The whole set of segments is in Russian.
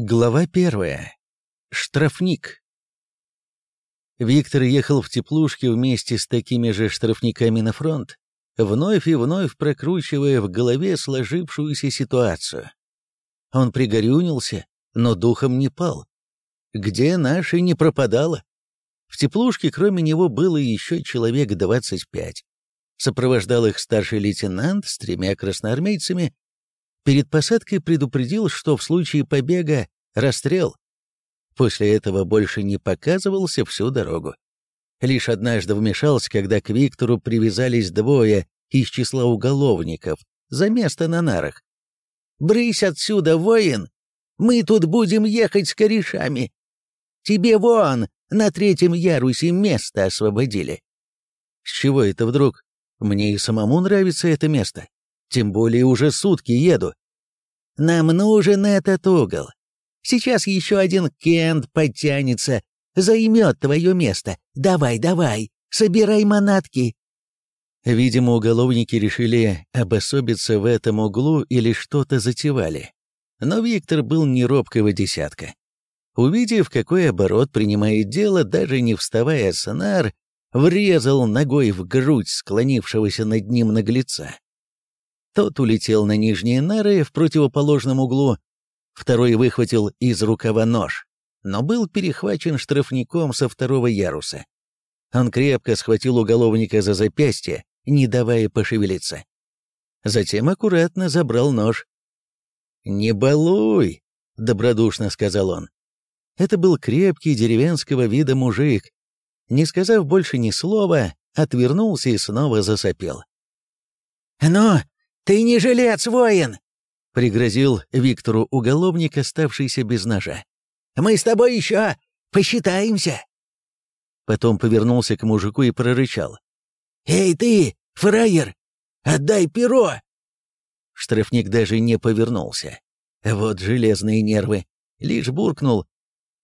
Глава первая. Штрафник. Виктор ехал в теплушке вместе с такими же штрафниками на фронт, вновь и вновь прокручивая в голове сложившуюся ситуацию. Он пригорюнился, но духом не пал. Где наши не пропадало? В теплушке кроме него было еще человек двадцать пять. Сопровождал их старший лейтенант с тремя красноармейцами Перед посадкой предупредил, что в случае побега — расстрел. После этого больше не показывался всю дорогу. Лишь однажды вмешался, когда к Виктору привязались двое из числа уголовников за место на нарах. «Брысь отсюда, воин! Мы тут будем ехать с корешами! Тебе вон, на третьем ярусе место освободили!» С чего это вдруг? Мне и самому нравится это место. Тем более уже сутки еду. Нам нужен этот угол. Сейчас еще один Кент подтянется, займет твое место. Давай, давай, собирай манатки. Видимо, уголовники решили обособиться в этом углу или что-то затевали. Но Виктор был не робкого десятка. Увидев, какой оборот принимает дело, даже не вставая с нар, врезал ногой в грудь склонившегося над ним наглеца. Тот улетел на нижние нары в противоположном углу, второй выхватил из рукава нож, но был перехвачен штрафником со второго яруса. Он крепко схватил уголовника за запястье, не давая пошевелиться. Затем аккуратно забрал нож. «Не балуй!» — добродушно сказал он. Это был крепкий деревенского вида мужик. Не сказав больше ни слова, отвернулся и снова засопел. «Ну, «Ты не жилец, воин!» — пригрозил Виктору уголовник, оставшийся без ножа. «Мы с тобой еще посчитаемся!» Потом повернулся к мужику и прорычал. «Эй ты, фраер, отдай перо!» Штрафник даже не повернулся. Вот железные нервы. Лишь буркнул.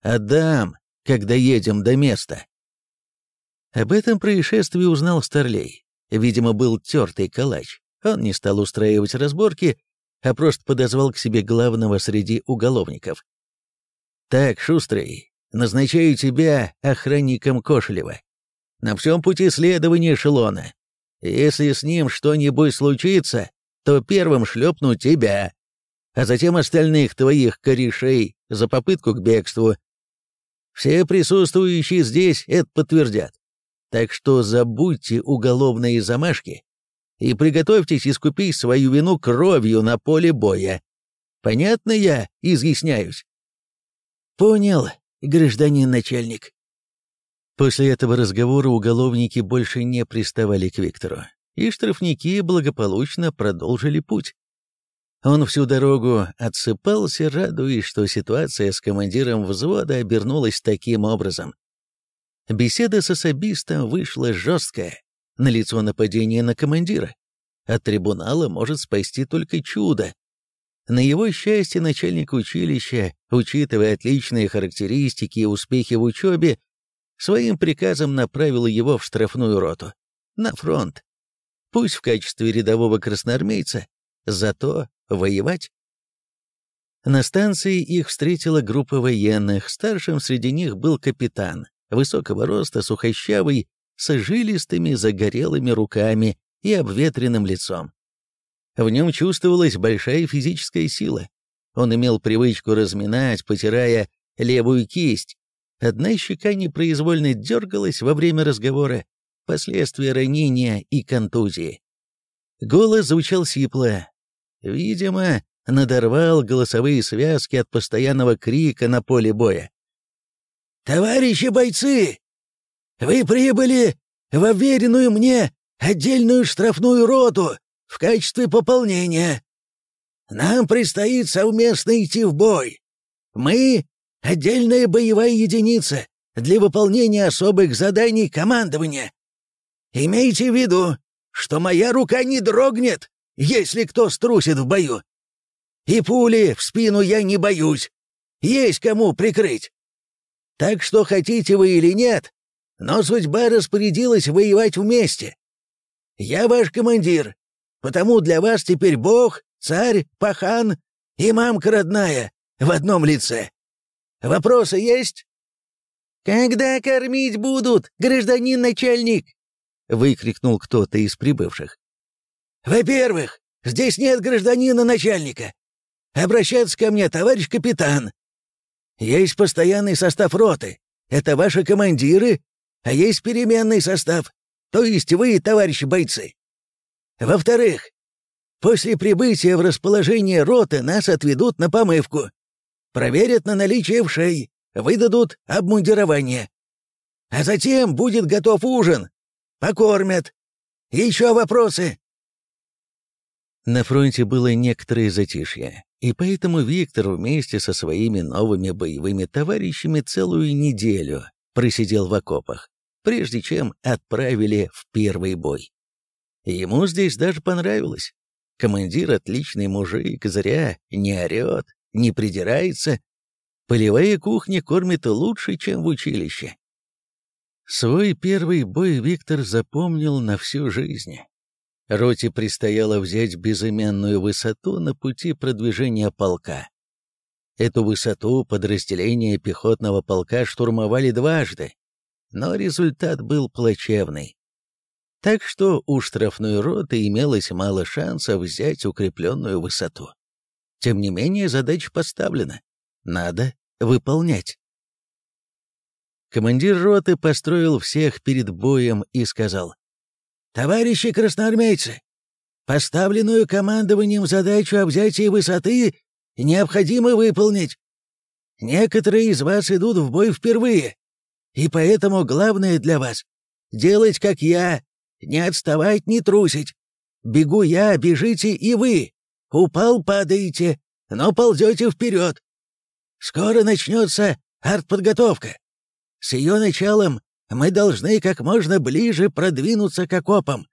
«Отдам, когда едем до места». Об этом происшествии узнал Старлей. Видимо, был тертый калач. Он не стал устраивать разборки, а просто подозвал к себе главного среди уголовников. «Так, Шустрый, назначаю тебя охранником Кошелева. На всем пути следования эшелона. Если с ним что-нибудь случится, то первым шлепну тебя, а затем остальных твоих корешей за попытку к бегству. Все присутствующие здесь это подтвердят. Так что забудьте уголовные замашки и приготовьтесь искупить свою вину кровью на поле боя. Понятно я изъясняюсь?» «Понял, гражданин начальник». После этого разговора уголовники больше не приставали к Виктору, и штрафники благополучно продолжили путь. Он всю дорогу отсыпался, радуясь, что ситуация с командиром взвода обернулась таким образом. Беседа с особистом вышла жесткая, Налицо нападение на командира. От трибунала может спасти только чудо. На его счастье начальник училища, учитывая отличные характеристики и успехи в учебе, своим приказом направил его в штрафную роту, на фронт. Пусть в качестве рядового красноармейца, зато воевать. На станции их встретила группа военных, старшим среди них был капитан, высокого роста, сухощавый, с жилистыми загорелыми руками и обветренным лицом. В нем чувствовалась большая физическая сила. Он имел привычку разминать, потирая левую кисть. Одна щека непроизвольно дергалась во время разговора, последствия ранения и контузии. Голос звучал сипло. Видимо, надорвал голосовые связки от постоянного крика на поле боя. «Товарищи бойцы! Вы прибыли в уверенную мне отдельную штрафную роту в качестве пополнения. Нам предстоит совместно идти в бой. Мы — отдельная боевая единица для выполнения особых заданий командования. Имейте в виду, что моя рука не дрогнет, если кто струсит в бою. И пули в спину я не боюсь. Есть кому прикрыть. Так что хотите вы или нет, но судьба распорядилась воевать вместе. Я ваш командир, потому для вас теперь бог, царь, пахан и мамка родная, в одном лице. Вопросы есть?» «Когда кормить будут, гражданин начальник?» — выкрикнул кто-то из прибывших. «Во-первых, здесь нет гражданина начальника. Обращаться ко мне, товарищ капитан. Есть постоянный состав роты. Это ваши командиры, а есть переменный состав, то есть вы, товарищи бойцы. Во-вторых, после прибытия в расположение роты нас отведут на помывку, проверят на наличие вшей, выдадут обмундирование. А затем будет готов ужин, покормят. Еще вопросы?» На фронте было некоторое затишье, и поэтому Виктор вместе со своими новыми боевыми товарищами целую неделю просидел в окопах, прежде чем отправили в первый бой. Ему здесь даже понравилось. Командир отличный мужик, зря не орет, не придирается. Полевая кухня кормит лучше, чем в училище. Свой первый бой Виктор запомнил на всю жизнь. Роте предстояло взять безымянную высоту на пути продвижения полка. Эту высоту подразделения пехотного полка штурмовали дважды, но результат был плачевный. Так что у штрафной роты имелось мало шансов взять укрепленную высоту. Тем не менее, задача поставлена. Надо выполнять. Командир роты построил всех перед боем и сказал, «Товарищи красноармейцы, поставленную командованием задачу о взятии высоты необходимо выполнить. Некоторые из вас идут в бой впервые, и поэтому главное для вас — делать, как я, не отставать, не трусить. Бегу я, бежите и вы. Упал, падаете, но ползете вперед. Скоро начнется артподготовка. С ее началом мы должны как можно ближе продвинуться к окопам.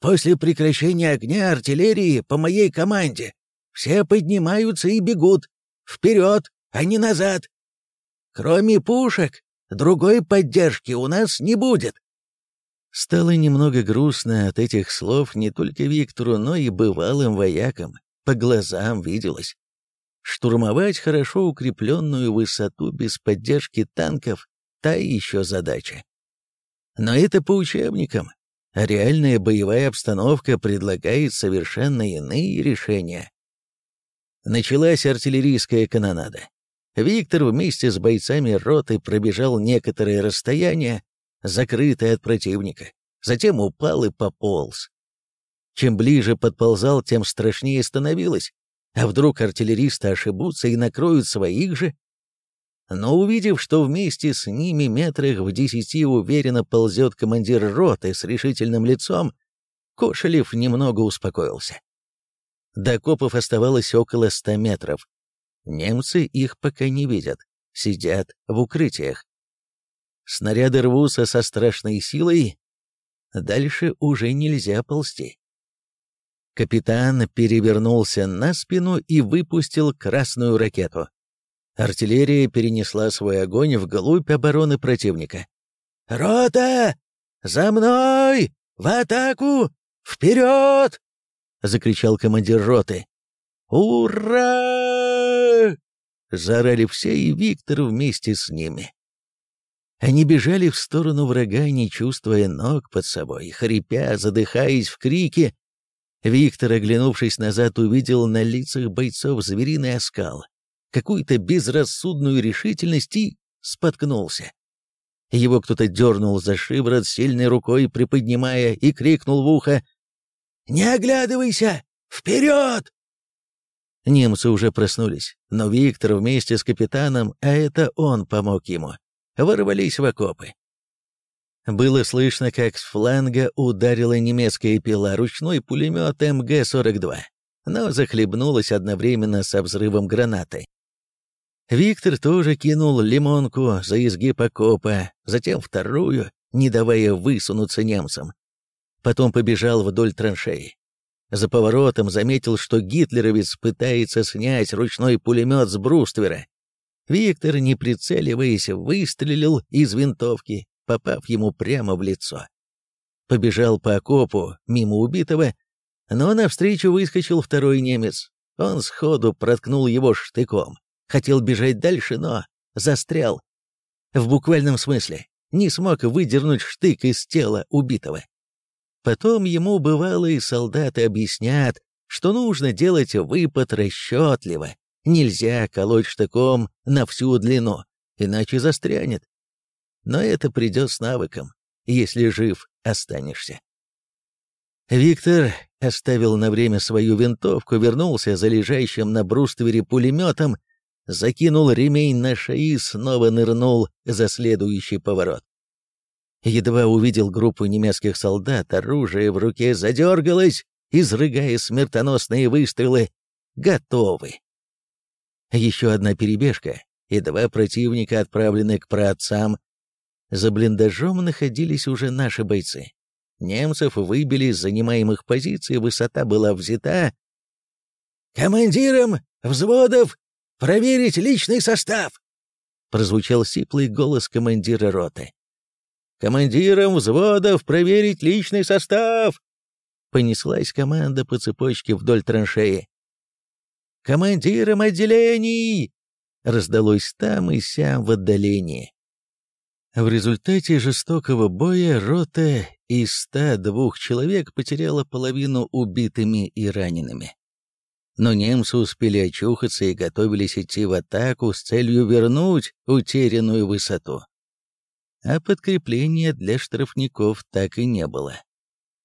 После прекращения огня артиллерии по моей команде все поднимаются и бегут. Вперед, а не назад. Кроме пушек, другой поддержки у нас не будет. Стало немного грустно от этих слов не только Виктору, но и бывалым воякам. По глазам виделось. Штурмовать хорошо укрепленную высоту без поддержки танков та еще задача. Но это по учебникам, реальная боевая обстановка предлагает совершенно иные решения. Началась артиллерийская канонада. Виктор вместе с бойцами роты пробежал некоторое расстояние, закрытое от противника, затем упал и пополз. Чем ближе подползал, тем страшнее становилось. А вдруг артиллеристы ошибутся и накроют своих же? но увидев, что вместе с ними метрах в десяти уверенно ползет командир роты с решительным лицом, Кошелев немного успокоился. До копов оставалось около ста метров. Немцы их пока не видят, сидят в укрытиях. Снаряды рвутся со страшной силой, дальше уже нельзя ползти. Капитан перевернулся на спину и выпустил красную ракету. Артиллерия перенесла свой огонь вглубь обороны противника. «Рота! За мной! В атаку! Вперед!» — закричал командир роты. «Ура!» — заорали все, и Виктор вместе с ними. Они бежали в сторону врага, не чувствуя ног под собой, хрипя, задыхаясь в крике. Виктор, оглянувшись назад, увидел на лицах бойцов звериный оскал какую-то безрассудную решительность и споткнулся. Его кто-то дернул за шиворот сильной рукой, приподнимая, и крикнул в ухо «Не оглядывайся! Вперед!» Немцы уже проснулись, но Виктор вместе с капитаном, а это он помог ему, ворвались в окопы. Было слышно, как с фланга ударила немецкая пила ручной пулемет МГ-42, но захлебнулась одновременно со взрывом гранаты. Виктор тоже кинул лимонку за изгиб окопа, затем вторую, не давая высунуться немцам. Потом побежал вдоль траншеи. За поворотом заметил, что гитлеровец пытается снять ручной пулемет с бруствера. Виктор, не прицеливаясь, выстрелил из винтовки, попав ему прямо в лицо. Побежал по окопу, мимо убитого, но навстречу выскочил второй немец. Он сходу проткнул его штыком Хотел бежать дальше, но застрял. В буквальном смысле, не смог выдернуть штык из тела убитого. Потом ему бывалые солдаты объяснят, что нужно делать выпад расчетливо, нельзя колоть штыком на всю длину, иначе застрянет. Но это придет с навыком, если жив останешься. Виктор оставил на время свою винтовку, вернулся за лежащим на бруствере пулеметом, закинул ремень на шеи и снова нырнул за следующий поворот. Едва увидел группу немецких солдат, оружие в руке задергалось, изрыгая смертоносные выстрелы. Готовы. Еще одна перебежка, и два противника отправлены к праотцам. За блиндажом находились уже наши бойцы. Немцев выбили из занимаемых позиций, высота была взята. «Командирам взводов проверить личный состав!» Прозвучал сиплый голос командира роты. «Командирам взводов проверить личный состав!» Понеслась команда по цепочке вдоль траншеи. «Командирам отделений!» Раздалось там и сям в отдалении. В результате жестокого боя рота из 102 человек потеряла половину убитыми и ранеными. Но немцы успели очухаться и готовились идти в атаку с целью вернуть утерянную высоту. А подкрепления для штрафников так и не было.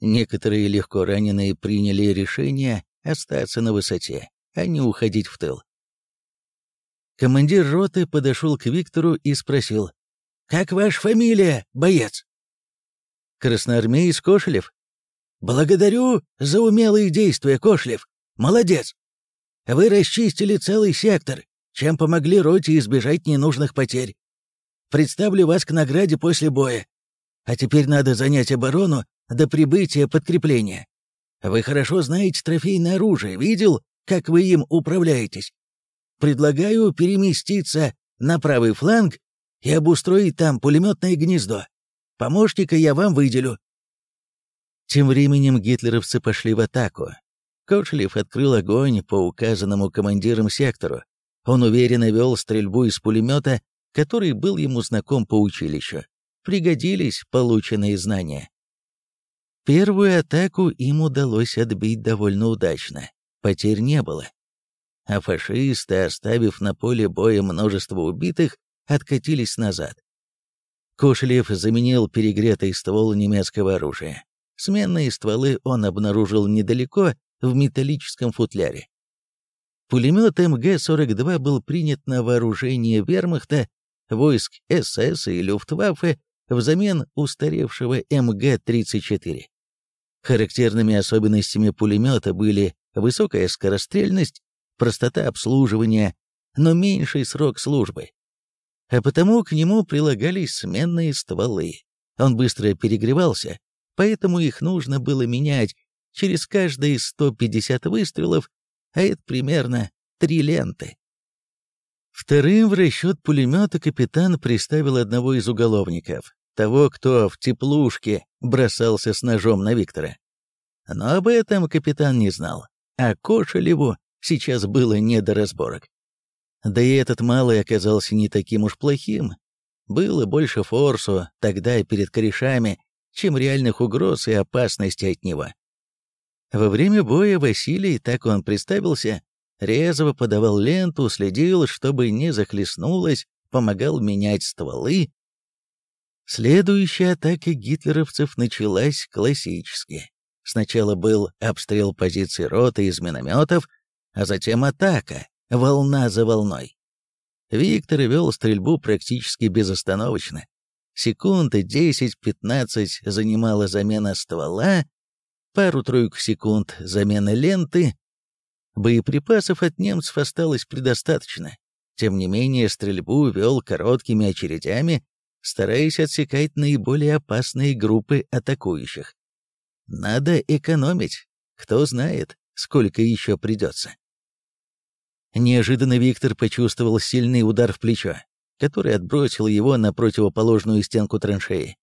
Некоторые легко раненые приняли решение остаться на высоте, а не уходить в тыл. Командир роты подошел к Виктору и спросил, «Как ваша фамилия, боец?» «Красноармеец Кошелев». «Благодарю за умелые действия, Кошелев. Молодец. Вы расчистили целый сектор, чем помогли роте избежать ненужных потерь. Представлю вас к награде после боя. А теперь надо занять оборону до прибытия подкрепления. Вы хорошо знаете трофейное оружие, видел, как вы им управляетесь. Предлагаю переместиться на правый фланг и обустроить там пулеметное гнездо. Помощника я вам выделю». Тем временем гитлеровцы пошли в атаку. Кошелев открыл огонь по указанному командирам сектору. Он уверенно вел стрельбу из пулемета, который был ему знаком по училищу. Пригодились полученные знания. Первую атаку им удалось отбить довольно удачно. Потерь не было а фашисты, оставив на поле боя множество убитых, откатились назад. Кошелев заменил перегретый ствол немецкого оружия. Сменные стволы он обнаружил недалеко, в металлическом футляре. Пулемет МГ-42 был принят на вооружение вермахта, войск СС и Люфтваффе взамен устаревшего МГ-34. Характерными особенностями пулемета были высокая скорострельность простота обслуживания, но меньший срок службы. А потому к нему прилагались сменные стволы. Он быстро перегревался, поэтому их нужно было менять через каждые 150 выстрелов, а это примерно три ленты. Вторым в расчет пулемета капитан приставил одного из уголовников, того, кто в теплушке бросался с ножом на Виктора. Но об этом капитан не знал, а Кошелеву Сейчас было не до разборок. Да и этот малый оказался не таким уж плохим. Было больше форсу тогда перед корешами, чем реальных угроз и опасности от него. Во время боя Василий, так он представился, резво подавал ленту, следил, чтобы не захлестнулось, помогал менять стволы. Следующая атака гитлеровцев началась классически. Сначала был обстрел позиций роты из минометов, а затем атака, волна за волной. Виктор вел стрельбу практически безостановочно. Секунды 10-15 занимала замена ствола, пару-тройку секунд замена ленты. Боеприпасов от немцев осталось предостаточно. Тем не менее, стрельбу вел короткими очередями, стараясь отсекать наиболее опасные группы атакующих. Надо экономить, кто знает, сколько еще придется. Неожиданно Виктор почувствовал сильный удар в плечо, который отбросил его на противоположную стенку траншеи,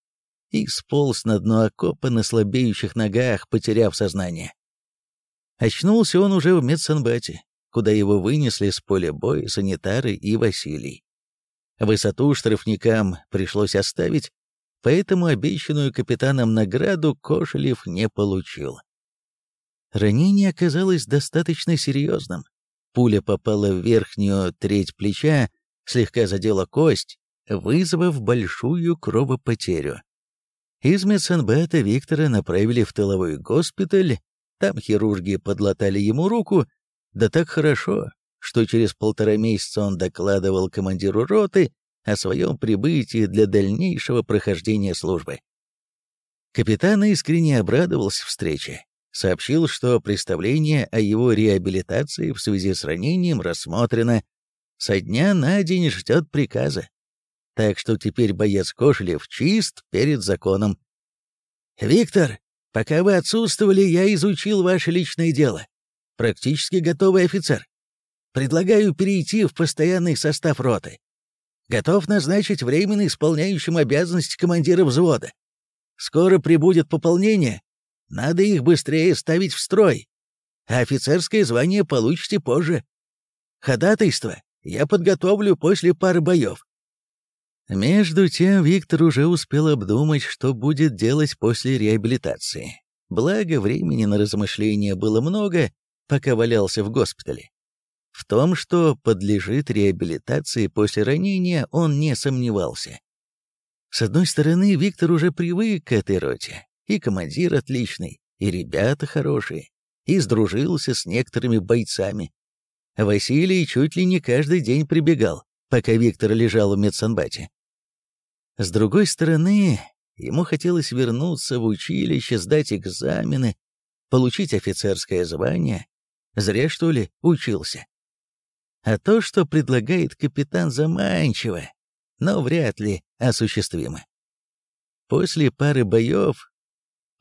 и сполз на дно окопа на слабеющих ногах, потеряв сознание. Очнулся он уже в медсанбате, куда его вынесли с поля боя санитары и Василий. Высоту штрафникам пришлось оставить, поэтому обещанную капитаном награду Кошелев не получил. Ранение оказалось достаточно серьезным. Пуля попала в верхнюю треть плеча, слегка задела кость, вызвав большую кровопотерю. Из медсанбата Виктора направили в тыловой госпиталь, там хирурги подлатали ему руку, да так хорошо, что через полтора месяца он докладывал командиру роты о своем прибытии для дальнейшего прохождения службы. Капитан искренне обрадовался встрече, сообщил, что представление о его реабилитации в связи с ранением рассмотрено, со дня на день ждет приказа. Так что теперь боец Кошелев чист перед законом. «Виктор, пока вы отсутствовали, я изучил ваше личное дело. Практически готовый офицер. Предлагаю перейти в постоянный состав роты. Готов назначить временно исполняющим обязанности командира взвода. Скоро прибудет пополнение. Надо их быстрее ставить в строй. А офицерское звание получите позже. Ходатайство я подготовлю после пары боев. Между тем Виктор уже успел обдумать, что будет делать после реабилитации. Благо, времени на размышления было много, пока валялся в госпитале. В том, что подлежит реабилитации после ранения, он не сомневался. С одной стороны, Виктор уже привык к этой роте, и командир отличный, и ребята хорошие, и сдружился с некоторыми бойцами. Василий чуть ли не каждый день прибегал, пока Виктор лежал в медсанбате. С другой стороны, ему хотелось вернуться в училище, сдать экзамены, получить офицерское звание. Зря, что ли, учился. А то, что предлагает капитан, заманчиво, но вряд ли осуществимо. После пары боев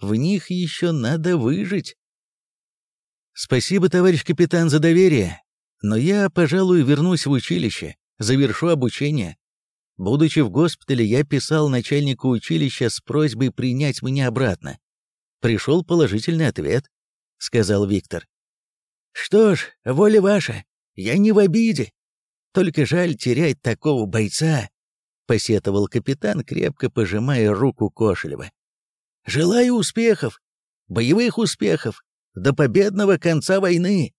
в них еще надо выжить. Спасибо, товарищ капитан, за доверие, но я, пожалуй, вернусь в училище, завершу обучение. Будучи в госпитале, я писал начальнику училища с просьбой принять меня обратно. Пришел положительный ответ, — сказал Виктор. «Что ж, воля ваша, я не в обиде. Только жаль терять такого бойца», — посетовал капитан, крепко пожимая руку Кошелева. «Желаю успехов, боевых успехов, до победного конца войны!»